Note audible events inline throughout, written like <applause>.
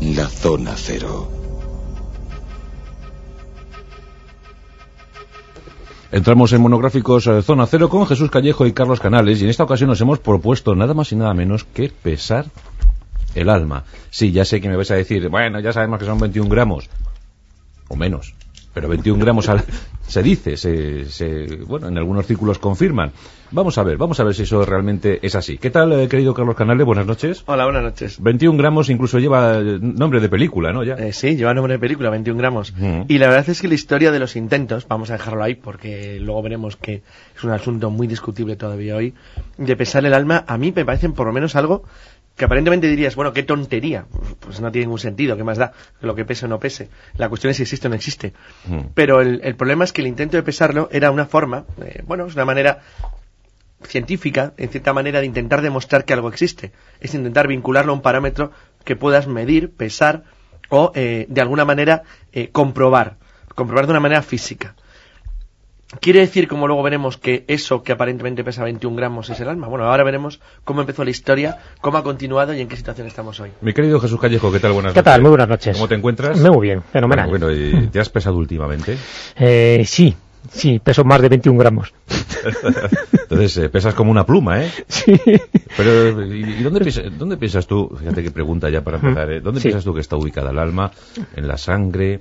La Zona Cero. Entramos en monográficos eh, Zona Cero con Jesús Callejo y Carlos Canales y en esta ocasión nos hemos propuesto nada más y nada menos que pesar el alma. Sí, ya sé que me vais a decir, bueno, ya sabemos que son 21 gramos o menos, pero 21 gramos al, se dice, se, se, bueno, en algunos círculos confirman. Vamos a ver, vamos a ver si eso realmente es así. ¿Qué tal, eh, querido Carlos Canales? Buenas noches. Hola, buenas noches. 21 gramos incluso lleva eh, nombre de película, ¿no? Ya. Eh, sí, lleva nombre de película, 21 gramos. Mm. Y la verdad es que la historia de los intentos, vamos a dejarlo ahí porque luego veremos que es un asunto muy discutible todavía hoy, de pesar el alma, a mí me parecen por lo menos algo que aparentemente dirías, bueno, qué tontería, pues, no tiene ningún sentido, ¿qué más da? Lo que pese o no pese. La cuestión es si existe o no existe. Mm. Pero el, el problema es que el intento de pesarlo era una forma, eh, bueno, es una manera científica, en cierta manera, de intentar demostrar que algo existe. Es intentar vincularlo a un parámetro que puedas medir, pesar o, eh, de alguna manera, eh, comprobar. Comprobar de una manera física. ¿Quiere decir, como luego veremos, que eso que aparentemente pesa 21 gramos es el alma? Bueno, ahora veremos cómo empezó la historia, cómo ha continuado y en qué situación estamos hoy. Mi querido Jesús Callejo, ¿qué tal? Buenas ¿Qué noches. tal? Muy buenas noches. ¿Cómo te encuentras? Muy bien, fenomenal. Bueno, bueno, ¿y ¿te has pesado últimamente? <laughs> Eh, sí, sí, peso más de 21 gramos. <laughs> Entonces, eh, pesas como una pluma, ¿eh? <laughs> Sí. Pero, ¿y, y dónde, piensas, dónde piensas tú? Fíjate qué pregunta ya para empezar, ¿eh? ¿Dónde Sí. piensas tú que está ubicada el alma? ¿En la sangre?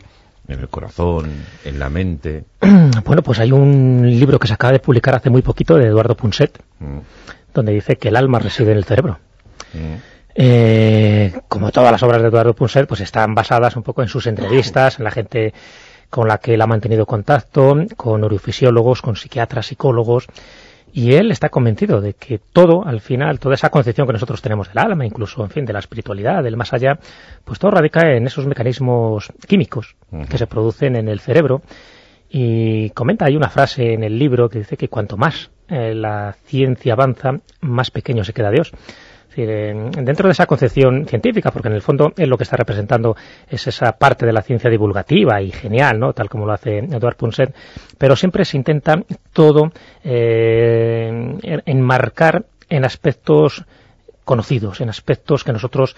¿En el corazón? ¿En la mente? <clears throat> Bueno, pues hay un libro que se acaba de publicar hace muy poquito de Eduardo Punset, Mm, donde dice que el alma reside en el cerebro. mm. Eh, como todas las obras de Eduardo Punset, pues están basadas un poco en sus entrevistas, en la gente con la que él ha mantenido contacto, con neurofisiólogos, con psiquiatras, psicólogos, y él está convencido de que todo, al final, toda esa concepción que nosotros tenemos del alma, incluso, en fin, de la espiritualidad, del más allá, pues todo radica en esos mecanismos químicos que se producen en el cerebro. Y comenta, hay una frase en el libro que dice que cuanto más eh, la ciencia avanza, más pequeño se queda Dios. Es decir, dentro de esa concepción científica, porque en el fondo él lo que está representando es esa parte de la ciencia divulgativa y genial, ¿no? tal como lo hace Edward Punset, pero siempre se intenta todo eh, enmarcar en aspectos conocidos, en aspectos que nosotros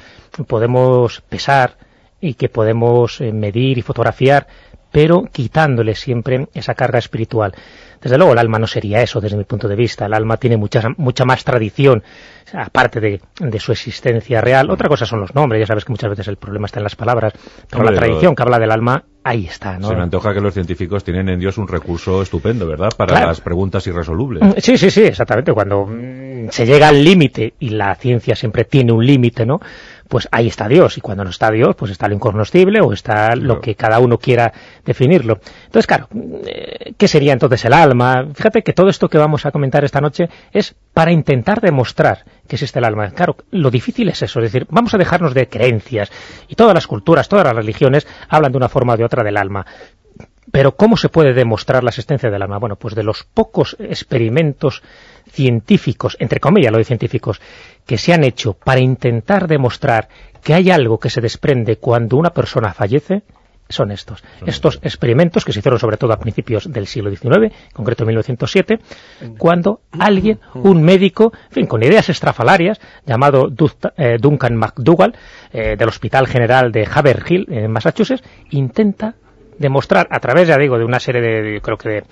podemos pesar y que podemos eh, medir y fotografiar, pero quitándole siempre esa carga espiritual. Desde luego el alma no sería eso desde mi punto de vista, el alma tiene mucha, mucha más tradición, aparte de, de su existencia real. Otra cosa son los nombres, ya sabes que muchas veces el problema está en las palabras, pero Hombre, la tradición que habla del alma, ahí está. ¿no? Se me antoja que los científicos tienen en Dios un recurso estupendo, ¿verdad? Para Claro. las preguntas irresolubles. Mm, Sí, sí, sí, exactamente. Cuando mm, se llega al límite, y la ciencia siempre tiene un límite, ¿no? Pues ahí está Dios, y cuando no está Dios, pues está lo incognoscible o está lo que cada uno quiera definirlo. Entonces, claro, eh, ¿qué sería entonces el alma? Fíjate que todo esto que vamos a comentar esta noche es para intentar demostrar que existe el alma. Claro, lo difícil es eso, es decir, vamos a dejarnos de creencias, y todas las culturas, todas las religiones hablan de una forma o de otra del alma. Pero ¿cómo se puede demostrar la existencia del alma? Bueno, pues de los pocos experimentos científicos, entre comillas lo de científicos, que se han hecho para intentar demostrar que hay algo que se desprende cuando una persona fallece, son estos. Estos experimentos que se hicieron sobre todo a principios del siglo XIX, en concreto en 1907, cuando alguien, un médico, en fin, con ideas estrafalarias, llamado eh, Duncan McDougall, eh, del Hospital General de Haverhill, en Massachusetts, intenta demostrar a través, ya digo, de una serie de, creo que de,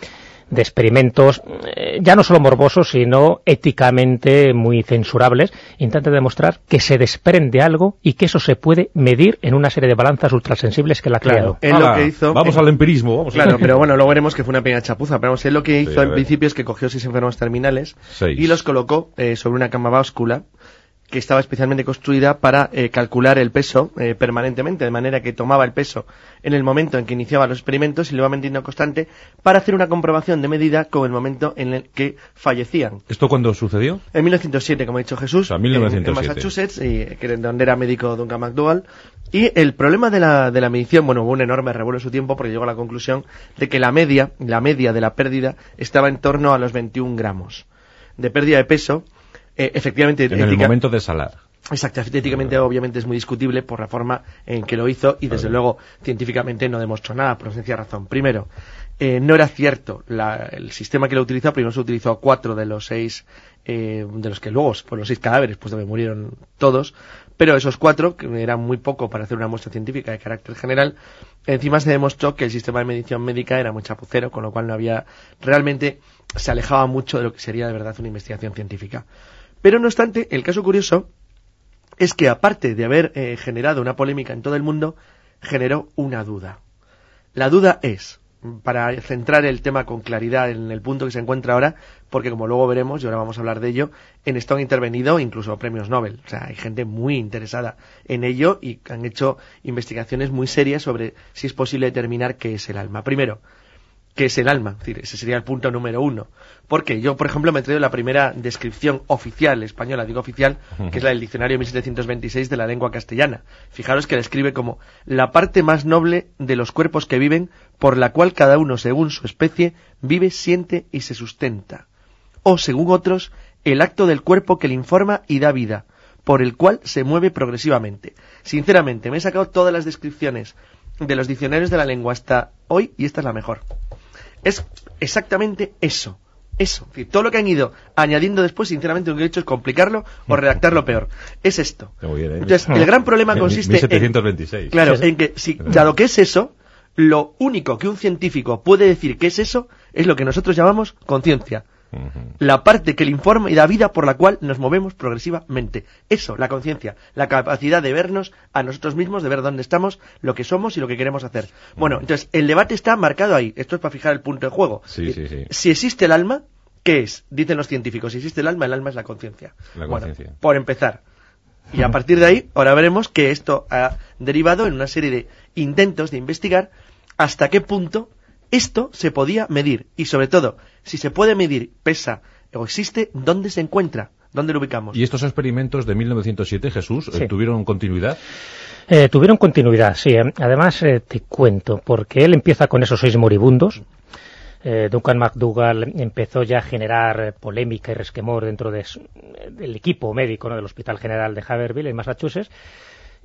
de experimentos, eh, ya no solo morbosos, sino éticamente muy censurables, intenta demostrar que se desprende algo y que eso se puede medir en una serie de balanzas ultrasensibles que la ha creado. Él lo que hizo... Vamos eh, al empirismo, vamos Claro, al <laughs> pero bueno, luego veremos que fue una pequeña chapuza. Pero vamos, él lo que hizo en principio es que cogió seis enfermos terminales Seis. y los colocó eh, sobre una cama báscula que estaba especialmente construida para eh, calcular el peso eh, permanentemente, de manera que tomaba el peso en el momento en que iniciaba los experimentos y lo iba manteniendo constante para hacer una comprobación de medida con el momento en el que fallecían. ¿Esto cuándo sucedió? En 1907, como ha dicho Jesús, O sea, en- 1907. en Massachusetts, y, que donde era médico Duncan McDougall. Y el problema de la, de la medición, bueno, hubo un enorme revuelo en su tiempo porque llegó a la conclusión de que la media, la media de la pérdida estaba en torno a los 21 gramos de pérdida de peso. Eh, efectivamente, En el momento de salar. Exacto, éticamente obviamente es muy discutible por la forma en que lo hizo y desde luego científicamente no demostró nada por sencilla razón. Primero, eh, no era cierto la- el sistema que lo utilizó, primero se utilizó cuatro de los seis, eh, de los que luego, por los seis cadáveres, pues donde murieron todos, Pero esos cuatro, que eran muy poco para hacer una muestra científica de carácter general, encima se demostró que el sistema de medición médica era muy chapucero, con lo cual no había realmente se alejaba mucho de lo que sería de verdad una investigación científica. Pero no obstante, el caso curioso es que aparte de haber eh, generado una polémica en todo el mundo, generó una duda. La duda es, para centrar el tema con claridad en el punto que se encuentra ahora, porque como luego veremos, y ahora vamos a hablar de ello, en esto han intervenido incluso premios Nobel. O sea, hay gente muy interesada en ello y han hecho investigaciones muy serias sobre si es posible determinar qué es el alma. Primero, que es el alma. Es decir, ese sería el punto número uno. Porque yo, por ejemplo, me he traído la primera descripción oficial española, digo oficial, que es la del diccionario 1726 de la lengua castellana. Fijaros que la escribe como la parte más noble de los cuerpos que viven, por la cual cada uno, según su especie, vive, siente y se sustenta. O, según otros, el acto del cuerpo que le informa y da vida, por el cual se mueve progresivamente. Sinceramente, me he sacado todas las descripciones de los diccionarios de la lengua hasta hoy y esta es la mejor es exactamente eso. Eso. todo lo que han ido añadiendo después, sinceramente, lo que he hecho es complicarlo o redactarlo peor. Es esto. ¿eh? Entonces, el gran problema consiste 1726. en... Claro, en que, si, dado que es eso, lo único que un científico puede decir que es eso es lo que nosotros llamamos conciencia la parte que le informa y da vida por la cual nos movemos progresivamente. Eso, la conciencia, la capacidad de vernos a nosotros mismos, de ver dónde estamos, lo que somos y lo que queremos hacer. Bueno, entonces, el debate está marcado ahí. Esto es para fijar el punto de juego. Si existe el alma, ¿qué es? Dicen los científicos. Si existe el alma, el alma es la conciencia. Bueno, por empezar. Y a <laughs> partir de ahí, ahora veremos que esto ha derivado en una serie de intentos de investigar hasta qué punto esto se podía medir y sobre todo, si se puede medir, pesa o existe, ¿dónde se encuentra? ¿Dónde lo ubicamos? ¿Y estos experimentos de 1907, Jesús, eh, tuvieron continuidad? Eh, tuvieron continuidad, sí. Eh. Además, te cuento, porque él empieza con esos seis moribundos. Duncan McDougall empezó ya a generar polémica y resquemor dentro del equipo médico del Hospital General de Haverhill, en Massachusetts.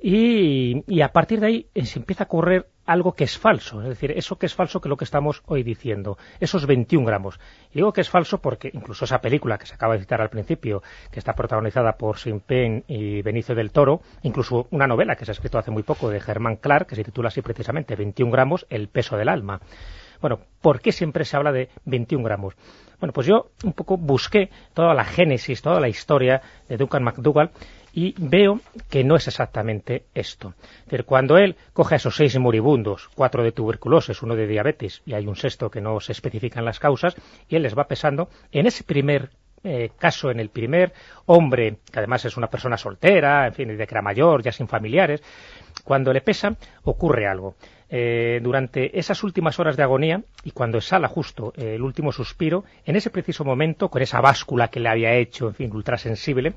Y, a partir de ahí se empieza a correr algo que es falso, es decir, eso que es falso que lo que estamos hoy diciendo, esos 21 gramos. Y digo que es falso porque incluso esa película que se acaba de citar al principio, que está protagonizada por Sin Penn y Benicio del Toro, incluso una novela que se ha escrito hace muy poco de Germán Clark, que se titula así precisamente, 21 gramos, el peso del alma. Bueno, ¿por qué siempre se habla de 21 gramos? Bueno, pues yo un poco busqué toda la génesis, toda la historia de Duncan McDougall y veo que no es exactamente esto. Es decir, cuando él coge a esos seis moribundos, cuatro de tuberculosis, uno de diabetes y hay un sexto que no se especifican las causas, y él les va pesando, en ese primer eh, caso, en el primer hombre, que además es una persona soltera, en fin, de que era mayor, ya sin familiares, cuando le pesa, ocurre algo. Eh, durante esas últimas horas de agonía y cuando exhala justo el último suspiro, en ese preciso momento, con esa báscula que le había hecho, en fin, ultrasensible,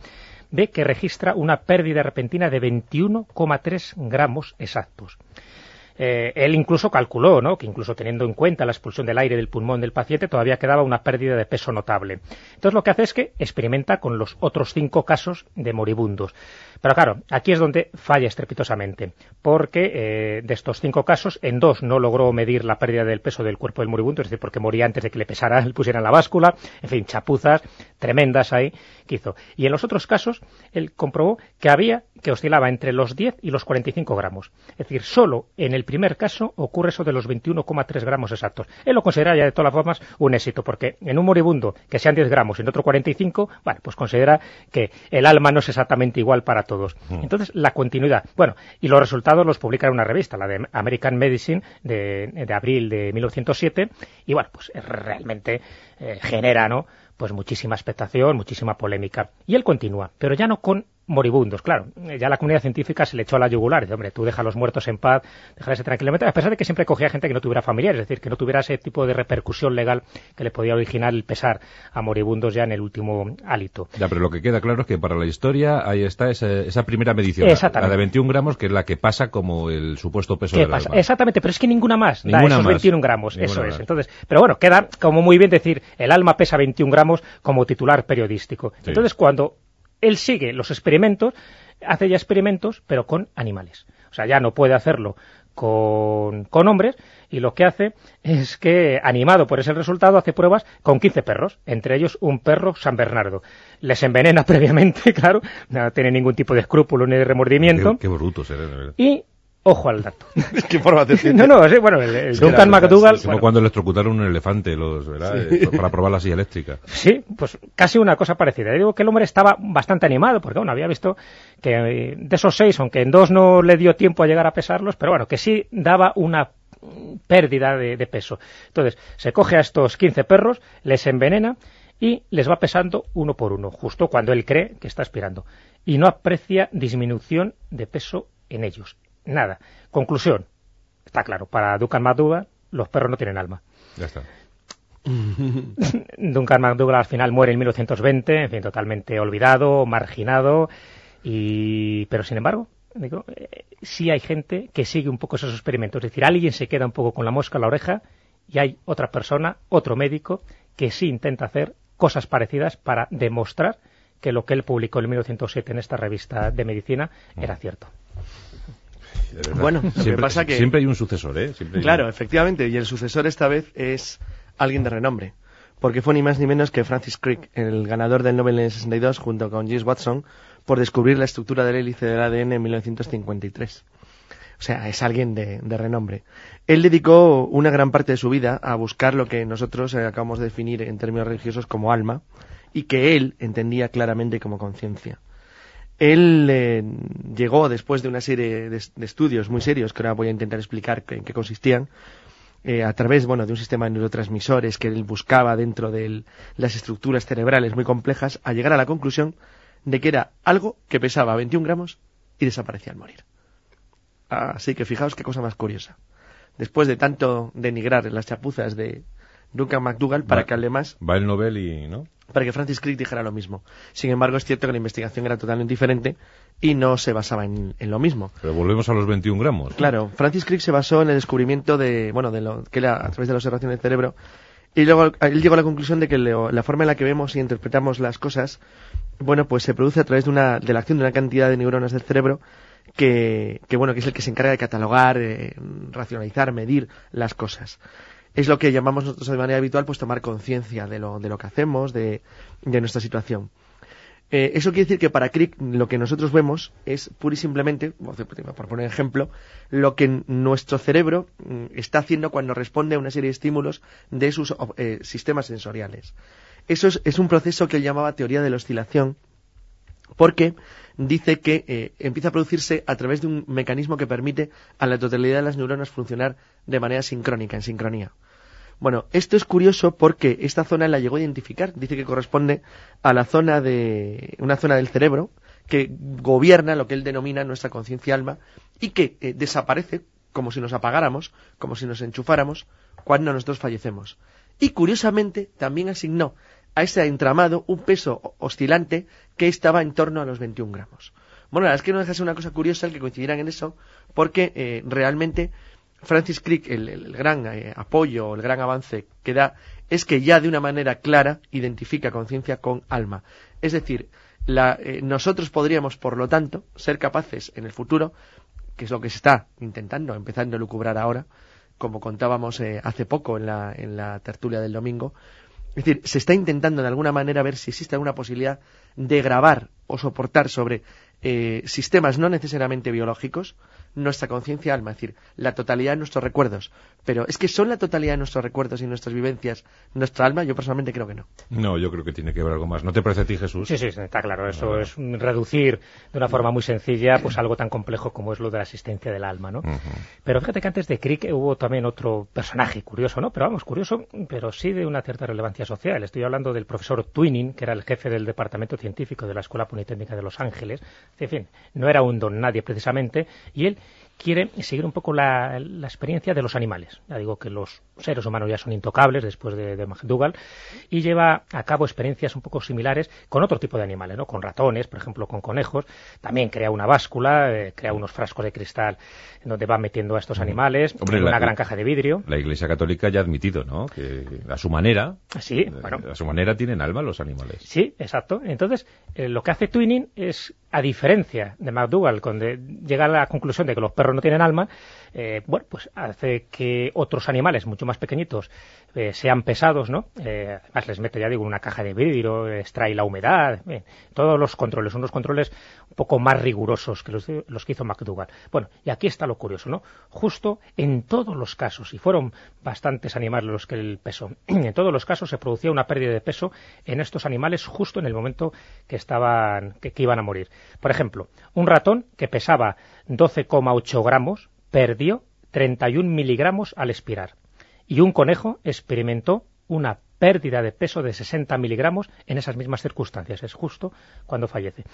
ve que registra una pérdida repentina de 21,3 gramos exactos. Eh, él incluso calculó ¿no? que incluso teniendo en cuenta la expulsión del aire del pulmón del paciente todavía quedaba una pérdida de peso notable. Entonces lo que hace es que experimenta con los otros cinco casos de moribundos. Pero claro, aquí es donde falla estrepitosamente, porque eh, de estos cinco casos, en dos no logró medir la pérdida del peso del cuerpo del moribundo, es decir, porque moría antes de que le pesara, <laughs> le pusieran la báscula, en fin, chapuzas tremendas ahí que hizo. Y en los otros casos, él comprobó que había, que oscilaba entre los 10 y los 45 gramos. Es decir, solo en el primer caso ocurre eso de los 21,3 gramos exactos. Él lo considera ya de todas formas un éxito, porque en un moribundo que sean 10 gramos y en otro 45, bueno, pues considera que el alma no es exactamente igual para todos. Mm. Entonces, la continuidad. Bueno, y los resultados los publica en una revista, la de American Medicine, de, de abril de 1907, y bueno, pues realmente eh, genera, ¿no?, pues muchísima expectación, muchísima polémica. Y él continúa, pero ya no con moribundos, claro. Ya la comunidad científica se le echó a la yugular. Dice, hombre, tú deja a los muertos en paz, déjales tranquilamente, a pesar de que siempre cogía gente que no tuviera familiares, es decir, que no tuviera ese tipo de repercusión legal que le podía originar el pesar a moribundos ya en el último hálito. Ya, pero lo que queda claro es que para la historia ahí está esa, primera medición, la de 21 gramos, que es la que pasa como el supuesto peso del pasa? Exactamente, pero es que ninguna más da esos 21 gramos, eso es. Entonces, pero bueno, queda como muy bien decir, el alma pesa 21 gramos como titular periodístico. Entonces, cuando él sigue los experimentos, hace ya experimentos, pero con animales. O sea, ya no puede hacerlo con, con hombres y lo que hace es que, animado por ese resultado, hace pruebas con 15 perros, entre ellos un perro San Bernardo. Les envenena <laughs> previamente, claro, no tiene ningún tipo de escrúpulo ni de remordimiento. Qué, qué brutos eres, de verdad. Y, ojo al dato. ¿Qué forma de no, no, sí, bueno, el, el Sí, Duncan verdad, McDougall... sí, bueno, cuando electrocutaron un elefante, los, ¿verdad? Eh, para probar la silla eléctrica. Sí, pues casi una cosa parecida. Yo digo que el hombre estaba bastante animado, porque bueno, había visto que de esos seis, aunque en dos no le dio tiempo a llegar a pesarlos, pero bueno, que sí daba una pérdida de, de peso. Entonces, se coge a estos 15 perros, les envenena y les va pesando uno por uno, justo cuando él cree que está aspirando. Y no aprecia disminución de peso en ellos. Nada. Conclusión. Está claro, para Duncan McDougall los perros no tienen alma. Ya está. <laughs> Duncan McDougall al final muere en 1920, en fin, totalmente olvidado, marginado, y pero sin embargo, digo, eh, sí hay gente que sigue un poco esos experimentos, es decir, alguien se queda un poco con la mosca en la oreja y hay otra persona, otro médico, que sí intenta hacer cosas parecidas para demostrar que lo que él publicó en 1907 en esta revista de medicina era cierto. De. Bueno, que siempre, pasa que- siempre hay un sucesor, ¿eh? Siempre Claro, un- efectivamente, y el sucesor esta vez es alguien de renombre, porque fue ni más ni menos que Francis Crick, el ganador del Nobel en el 62 junto con James Watson por descubrir la estructura del hélice del ADN en 1953. O sea, es alguien de, de renombre. Él dedicó una gran parte de su vida a buscar lo que nosotros eh, acabamos de definir en términos religiosos como alma y que él entendía claramente como conciencia. Él eh, llegó después de una serie de, estudios muy serios que ahora voy a intentar explicar en qué consistían, eh, a través bueno, de un sistema de neurotransmisores que él buscaba dentro de las estructuras cerebrales muy complejas, a llegar a la conclusión de que era algo que pesaba 21 gramos y desaparecía al morir. Así que fijaos qué cosa más curiosa. Después de tanto denigrar las chapuzas de Duncan McDougall para Va- que además Va el Nobel y, ¿no? para que Francis Crick dijera lo mismo. Sin embargo, es cierto que la investigación era totalmente diferente y no se basaba en, en lo mismo. Pero volvemos a los 21 gramos. Claro, Francis Crick se basó en el descubrimiento de, bueno, de lo que era a través de la observación del cerebro y luego él llegó a la conclusión de que leo- la forma en la que vemos y interpretamos las cosas, bueno, pues se produce a través de una de la acción de una cantidad de neuronas del cerebro que, que bueno, que es el que se encarga de catalogar, eh, racionalizar, medir las cosas. Es lo que llamamos nosotros de manera habitual, pues tomar conciencia de lo, de lo que hacemos, de, de nuestra situación. Eh, eso quiere decir que para Crick lo que nosotros vemos es pura y simplemente, por poner ejemplo, lo que nuestro cerebro mm, está haciendo cuando responde a una serie de estímulos de sus eh, sistemas sensoriales. Eso es, un proceso que él llamaba teoría de la oscilación, porque dice que eh, empieza a producirse a través de un mecanismo que permite a la totalidad de las neuronas funcionar de manera sincrónica, en sincronía. Bueno, esto es curioso porque esta zona la llegó a identificar. Dice que corresponde a la zona de una zona del cerebro que gobierna lo que él denomina nuestra conciencia alma y que eh, desaparece como si nos apagáramos, como si nos enchufáramos cuando nosotros fallecemos. Y curiosamente también asignó a ese entramado un peso oscilante que estaba en torno a los 21 gramos. Bueno, la es que no deja de ser una cosa curiosa el que coincidieran en eso, porque eh, realmente Francis Crick, el, gran eh, apoyo, el gran avance que da, es que ya de una manera clara identifica conciencia con alma. Es decir, la, eh, nosotros podríamos, por lo tanto, ser capaces en el futuro, que es lo que se está intentando, empezando a lucubrar ahora, como contábamos eh, hace poco en la, en la tertulia del domingo, es decir, se está intentando de alguna manera ver si existe alguna posibilidad de grabar o soportar sobre eh, sistemas no necesariamente biológicos nuestra conciencia alma, es decir, la totalidad de nuestros recuerdos. Pero es que son la totalidad de nuestros recuerdos y nuestras vivencias nuestra alma, yo personalmente creo que no. No, yo creo que tiene que ver algo más. ¿No te parece a ti, Jesús? Sí, sí, está claro. Eso es reducir de una forma muy sencilla pues algo tan complejo como es lo de la existencia del alma, ¿no? Pero fíjate que antes de Crick hubo también otro personaje curioso, ¿no? Pero vamos, curioso, pero sí de una cierta relevancia social. Estoy hablando del profesor Twining, que era el jefe del departamento científico de la Escuela Politécnica de Los Ángeles. En fin, no era un don nadie precisamente, y él quiere seguir un poco la, la experiencia de los animales. Ya digo que los seres humanos ya son intocables después de, de McDougall y lleva a cabo experiencias un poco similares con otro tipo de animales, ¿no? Con ratones, por ejemplo, con conejos. También crea una báscula, eh, crea unos frascos de cristal en donde va metiendo a estos animales Hombre, la- una gran caja de vidrio. La Iglesia Católica ya ha admitido, ¿no? Que a su manera, Sí, eh, bueno. a su manera tienen alma los animales. Sí, exacto. Entonces, eh, lo que hace Twining es, a diferencia de McDougall, cuando llega a la conclusión de que los perros no tienen alma, eh, bueno, pues hace que otros animales mucho más pequeñitos eh, sean pesados, ¿no? Eh, además les mete, ya digo, una caja de vidrio, extrae la humedad, todos los controles, unos controles un poco más rigurosos que los, que hizo McDougall. Bueno, y aquí está lo curioso, ¿no? Justo en todos los casos, y fueron bastantes animales los que el peso, <clears throat> en todos los casos se producía una pérdida de peso en estos animales justo en el momento que estaban, que iban a morir. Por ejemplo, un ratón que pesaba 12,8 gramos, perdió 31 miligramos al expirar. Y un conejo experimentó una pérdida de peso de 60 miligramos en esas mismas circunstancias. Es justo cuando fallece.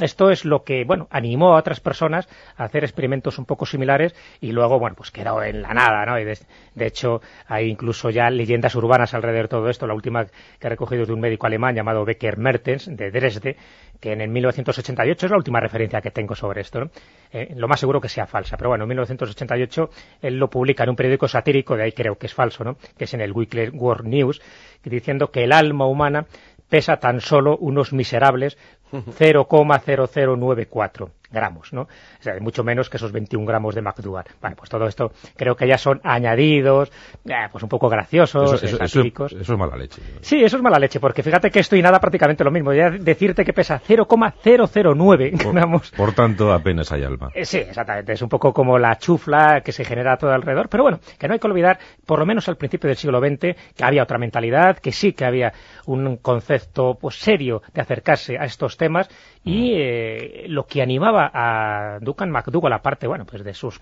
esto es lo que, bueno, animó a otras personas a hacer experimentos un poco similares y luego, bueno, pues quedó en la nada, ¿no? Y de, hecho, hay incluso ya leyendas urbanas alrededor de todo esto. La última que he recogido de un médico alemán llamado Becker Mertens, de Dresde, que en el 1988 es la última referencia que tengo sobre esto. Eh, lo más seguro que sea falsa, pero bueno, en 1988 él lo publica en un periódico satírico, de ahí creo que es falso, ¿no? que es en el Weekly World News, diciendo que el alma humana pesa tan solo unos miserables <laughs> 0,0094 gramos, ¿no? O sea, mucho menos que esos 21 gramos de McDougall. Bueno, pues todo esto creo que ya son añadidos, eh, pues un poco graciosos, eso, eso, es mala leche. Sí, eso es mala leche, porque fíjate que esto y nada prácticamente lo mismo. Ya decirte que pesa 0,009 gramos. Por tanto, apenas hay alma. Eh, sí, exactamente. Es un poco como la chufla que se genera todo alrededor. Pero bueno, que no hay que olvidar, por lo menos al principio del siglo XX, que había otra mentalidad, que sí que había un concepto pues serio de acercarse a estos temas y mm. eh, lo que animaba a Duncan MacDougall, aparte bueno, pues de sus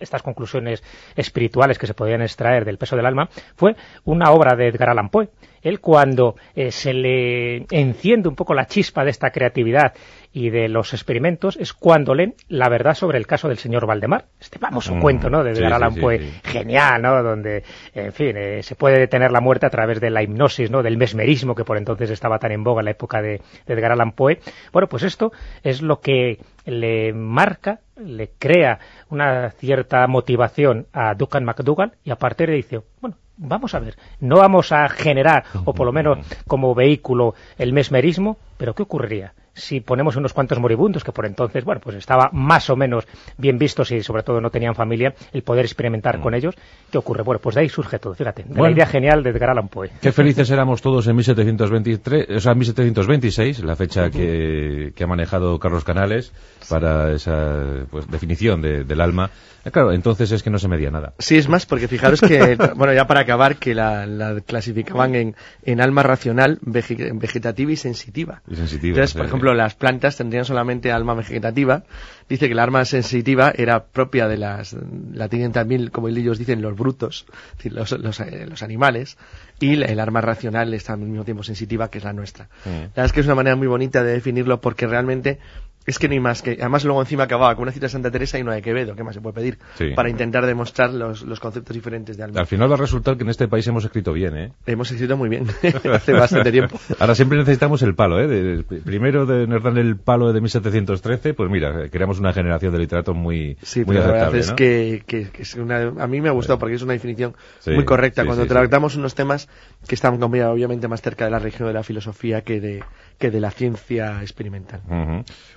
estas conclusiones espirituales que se podían extraer del peso del alma, fue una obra de Edgar Allan Poe. Él cuando eh, se le enciende un poco la chispa de esta creatividad y de los experimentos es cuando leen la verdad sobre el caso del señor Valdemar. Este famoso mm, cuento, ¿no? De Edgar Allan Poe, genial, ¿no? Donde, en fin, eh, se puede detener la muerte a través de la hipnosis, ¿no? Del mesmerismo que por entonces estaba tan en boga en la época de, de Edgar Allan Poe. Bueno, pues esto es lo que le marca, le crea una cierta motivación a Duncan MacDougall y a partir de dice, bueno, vamos a ver, no vamos a generar, o por lo menos como vehículo, el mesmerismo, pero ¿qué ocurriría? Si ponemos unos cuantos moribundos, que por entonces, bueno, pues estaba más o menos bien vistos y sobre todo no tenían familia, el poder experimentar con mm. ellos, ¿qué ocurre? Bueno, pues de ahí surge todo, fíjate, de la idea genial de Edgar Allan Poe. Qué felices <laughs> éramos todos en 1723, o sea, 1726, la fecha que, que ha manejado Carlos Canales para esa pues, definición del alma. Eh, claro, entonces es que no se medía nada. Sí, es más, porque fijaros que, <laughs> bueno, ya para acabar, que la, clasificaban en, en alma racional, vegetativa y sensitiva. Y sensitiva. Entonces, por ejemplo, las plantas tendrían solamente alma vegetativa. Dice que la alma sensitiva era propia de las, la tienen también, como ellos dicen, los brutos, los, los, eh, los animales, y el arma racional está al mismo tiempo sensitiva, que es la nuestra. Mm. La verdad es que es una manera muy bonita de definirlo porque realmente es que no hay más que. Además, luego encima acababa con una cita de Santa Teresa y una de Quevedo. ¿Qué más se puede pedir? Para intentar demostrar los, los, conceptos diferentes de alma. Al final va a resultar que en este país hemos escrito bien, ¿eh? Hemos escrito muy bien. <laughs> Hace bastante tiempo. Ahora siempre necesitamos el palo, ¿eh? primero de, nos dan el palo de 1713, pues mira, creamos una generación de literatos muy. Sí, pero la verdad es que, que, es una, a mí me ha gustado porque es una definición muy correcta. Cuando tratamos unos temas que están, obviamente, más cerca de la región de la filosofía que de que de la ciencia experimental.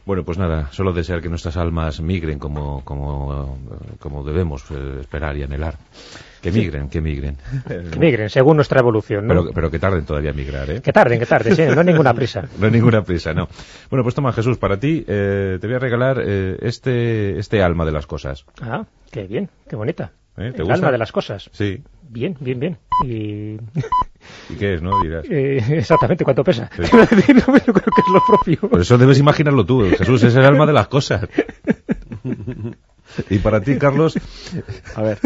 Bueno, pues nada, solo desear que nuestras almas migren como, como, como debemos eh, esperar y anhelar. Que migren, que migren. <laughs> Que migren, según nuestra evolución, ¿no? Pero, pero que tarden todavía a migrar, ¿eh? Que tarden, que tarden, sí, no hay ninguna prisa. <laughs> no hay ninguna prisa, no. Bueno, pues toma, Jesús, para ti eh, te voy a regalar eh, este, este alma de las cosas. Ah, qué bien, qué bonita. El alma de las cosas. Sí. Bien, bien, bien. Y... <laughs> ¿Y qué es, no? Dirás. Eh, exactamente, ¿cuánto pesa? yo <laughs> creo que es lo propio. Por eso debes imaginarlo tú. Jesús es el alma de las cosas. <laughs> Y para ti, Carlos... A ver,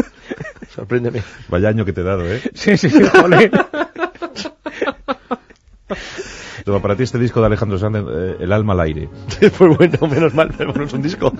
sorpréndeme. Vaya año que te he dado, ¿eh? Sí, sí, sí, joder. para ti este disco de Alejandro Sanz, eh, El alma al aire. <laughs> pues bueno, menos mal, pero es un disco.